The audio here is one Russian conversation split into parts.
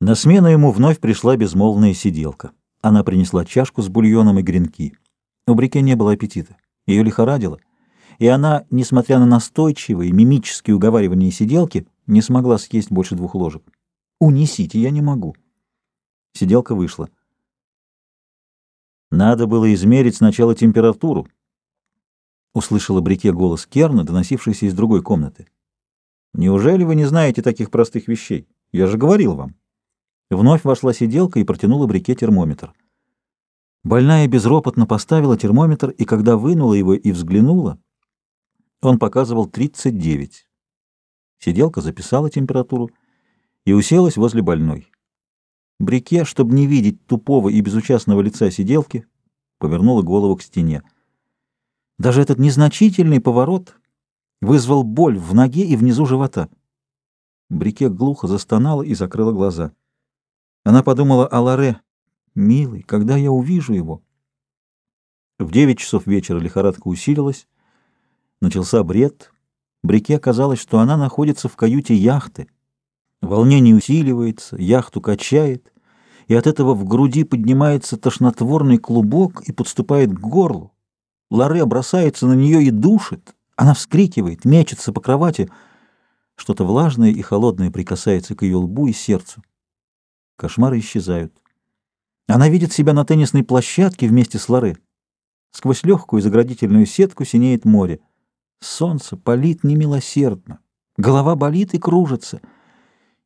На смену ему вновь пришла безмолвная сиделка. Она принесла чашку с бульоном и гренки. У Брике не было аппетита. Ее лихорадило. И она, несмотря на настойчивые мимические уговаривания сиделки, не смогла съесть больше двух ложек. «Унесите, я не могу». Сиделка вышла. Надо было измерить сначала температуру. Услышала Брике голос Керна, доносившийся из другой комнаты. «Неужели вы не знаете таких простых вещей? Я же говорил вам». Вновь вошла сиделка и протянула Брике термометр. Больная безропотно поставила термометр, и когда вынула его и взглянула, он показывал 39. Сиделка записала температуру и уселась возле больной. Брике, чтобы не видеть тупого и безучастного лица сиделки, повернула голову к стене. Даже этот незначительный поворот вызвал боль в ноге и внизу живота. Брике глухо застонала и закрыла глаза. Она подумала о Ларе. «Милый, когда я увижу его?» В девять часов вечера лихорадка усилилась. Начался бред. Брике казалось, что она находится в каюте яхты. Волнение усиливается, яхту качает, и от этого в груди поднимается тошнотворный клубок и подступает к горлу. Ларе бросается на нее и душит. Она вскрикивает, мечется по кровати. Что-то влажное и холодное прикасается к ее лбу и сердцу. Кошмары исчезают. Она видит себя на теннисной площадке вместе с Лоре. Сквозь легкую заградительную сетку синеет море. Солнце палит немилосердно. Голова болит и кружится.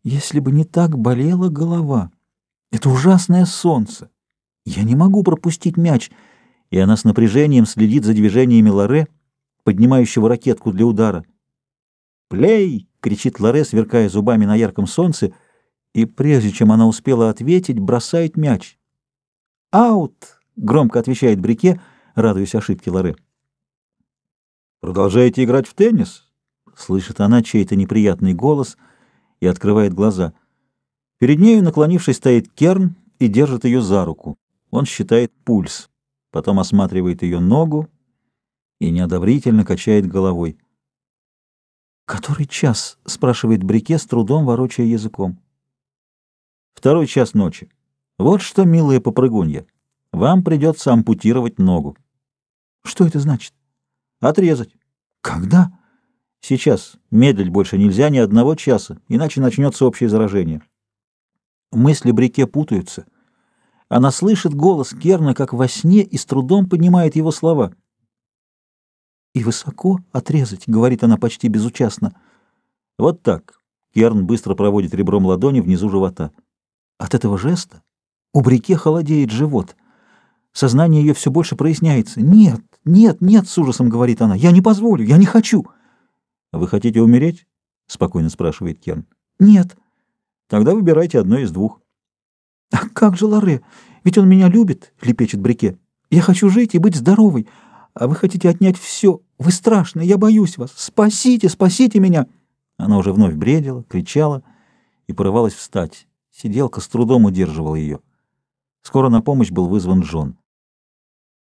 Если бы не так болела голова. Это ужасное солнце. Я не могу пропустить мяч. И она с напряжением следит за движениями Лоре, поднимающего ракетку для удара. «Плей!» — кричит Лоре, сверкая зубами на ярком солнце — и прежде чем она успела ответить, бросает мяч. «Аут!» — громко отвечает Брике, радуясь ошибке Лоре. «Продолжаете играть в теннис?» — слышит она чей-то неприятный голос и открывает глаза. Перед нею, наклонившись, стоит Керн и держит ее за руку. Он считает пульс, потом осматривает ее ногу и неодобрительно качает головой. «Который час?» — спрашивает Брике, с трудом ворочая языком. Второй час ночи. Вот что, милая попрыгунья, вам придется ампутировать ногу. Что это значит? Отрезать. Когда? Сейчас. Медлить больше нельзя ни одного часа, иначе начнется общее заражение. Мысли Брике путаются. Она слышит голос Керна, как во сне, и с трудом поднимает его слова. «И высоко отрезать», — говорит она почти безучастно. «Вот так». Керн быстро проводит ребром ладони внизу живота. От этого жеста у Брике холодеет живот. Сознание ее все больше проясняется. «Нет, нет, нет!» — с ужасом говорит она. «Я не позволю, я не хочу!» «Вы хотите умереть?» — спокойно спрашивает Керн. «Нет». «Тогда выбирайте одно из двух». «А как же Лоре? Ведь он меня любит!» — лепечет Брике. «Я хочу жить и быть здоровой, а вы хотите отнять все. Вы страшны, я боюсь вас. Спасите, спасите меня!» Она уже вновь бредила, кричала и порывалась встать. Сиделка с трудом удерживала ее. Скоро на помощь был вызван Джон.